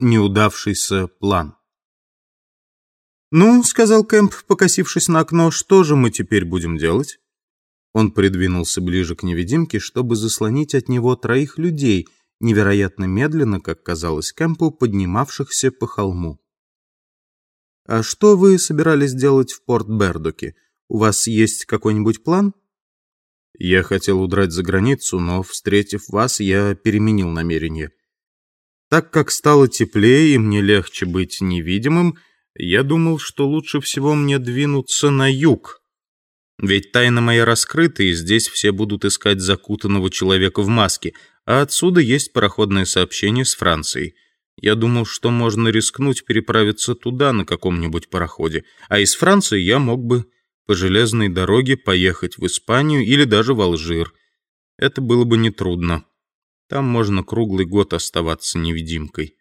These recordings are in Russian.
неудавшийся план. «Ну, — сказал Кэмп, покосившись на окно, — что же мы теперь будем делать?» Он придвинулся ближе к невидимке, чтобы заслонить от него троих людей, невероятно медленно, как казалось Кэмпу, поднимавшихся по холму. «А что вы собирались делать в Порт-Бердоке? У вас есть какой-нибудь план?» «Я хотел удрать за границу, но, встретив вас, я переменил намерение. Так как стало теплее и мне легче быть невидимым, я думал, что лучше всего мне двинуться на юг. Ведь тайна моя раскрыта, и здесь все будут искать закутанного человека в маске, а отсюда есть пароходное сообщение с Францией». Я думал, что можно рискнуть переправиться туда на каком-нибудь пароходе, а из Франции я мог бы по железной дороге поехать в Испанию или даже в Алжир. Это было бы нетрудно. Там можно круглый год оставаться невидимкой.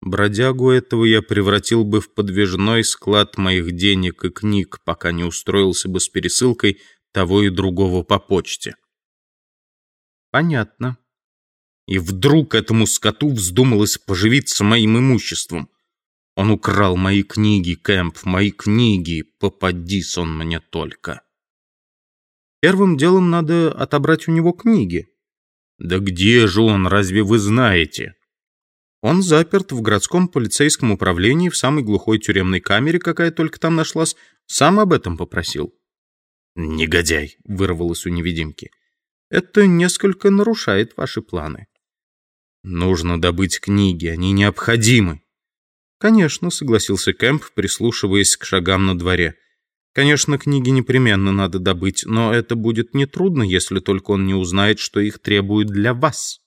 Бродягу этого я превратил бы в подвижной склад моих денег и книг, пока не устроился бы с пересылкой того и другого по почте. Понятно. И вдруг этому скоту вздумалось поживиться моим имуществом. Он украл мои книги, Кэмп, мои книги. Попадись он мне только. Первым делом надо отобрать у него книги. Да где же он, разве вы знаете? Он заперт в городском полицейском управлении в самой глухой тюремной камере, какая только там нашлась. Сам об этом попросил. «Негодяй!» — вырвалось у невидимки. «Это несколько нарушает ваши планы. Нужно добыть книги, они необходимы. Конечно, согласился Кэмп, прислушиваясь к шагам на дворе. Конечно, книги непременно надо добыть, но это будет нетрудно, если только он не узнает, что их требуют для вас.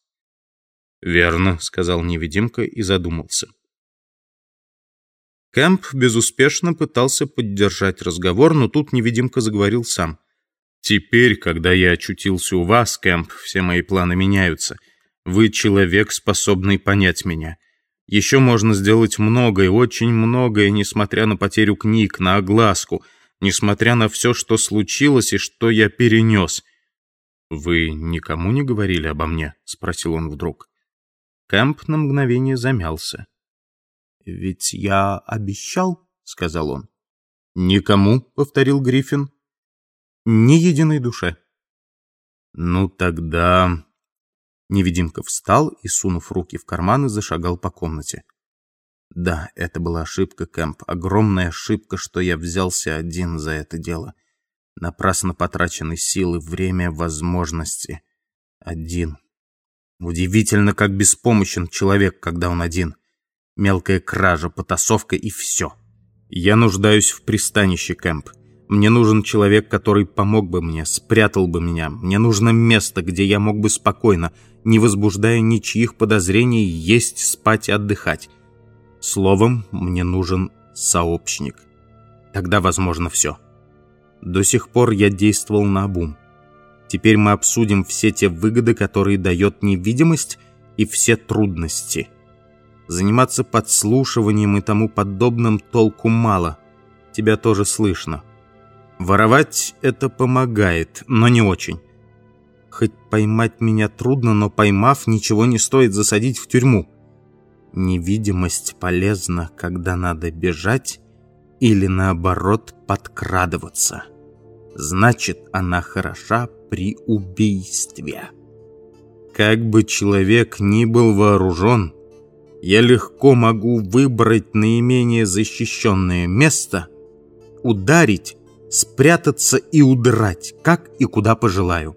Верно, сказал невидимка и задумался. Кэмп безуспешно пытался поддержать разговор, но тут невидимка заговорил сам. «Теперь, когда я очутился у вас, Кэмп, все мои планы меняются. Вы человек, способный понять меня. Еще можно сделать многое, очень многое, несмотря на потерю книг, на огласку, несмотря на все, что случилось и что я перенес. «Вы никому не говорили обо мне?» — спросил он вдруг. Кэмп на мгновение замялся. «Ведь я обещал», — сказал он. «Никому», — повторил Гриффин. «Ни единой душе». «Ну тогда...» Невидимка встал и, сунув руки в карманы, зашагал по комнате. Да, это была ошибка, Кэмп, огромная ошибка, что я взялся один за это дело. Напрасно потрачены силы, время, возможности. Один. Удивительно, как беспомощен человек, когда он один. Мелкая кража, потасовка и все. Я нуждаюсь в пристанище, Кэмп. Мне нужен человек, который помог бы мне, спрятал бы меня. Мне нужно место, где я мог бы спокойно, не возбуждая ничьих подозрений, есть, спать и отдыхать. Словом, мне нужен сообщник. Тогда возможно все. До сих пор я действовал на обум. Теперь мы обсудим все те выгоды, которые дает невидимость, и все трудности. Заниматься подслушиванием и тому подобным толку мало. Тебя тоже слышно. Воровать это помогает, но не очень. Хоть поймать меня трудно, но поймав, ничего не стоит засадить в тюрьму. Невидимость полезна, когда надо бежать или, наоборот, подкрадываться. Значит, она хороша при убийстве. Как бы человек ни был вооружен, я легко могу выбрать наименее защищенное место, ударить спрятаться и удрать, как и куда пожелаю.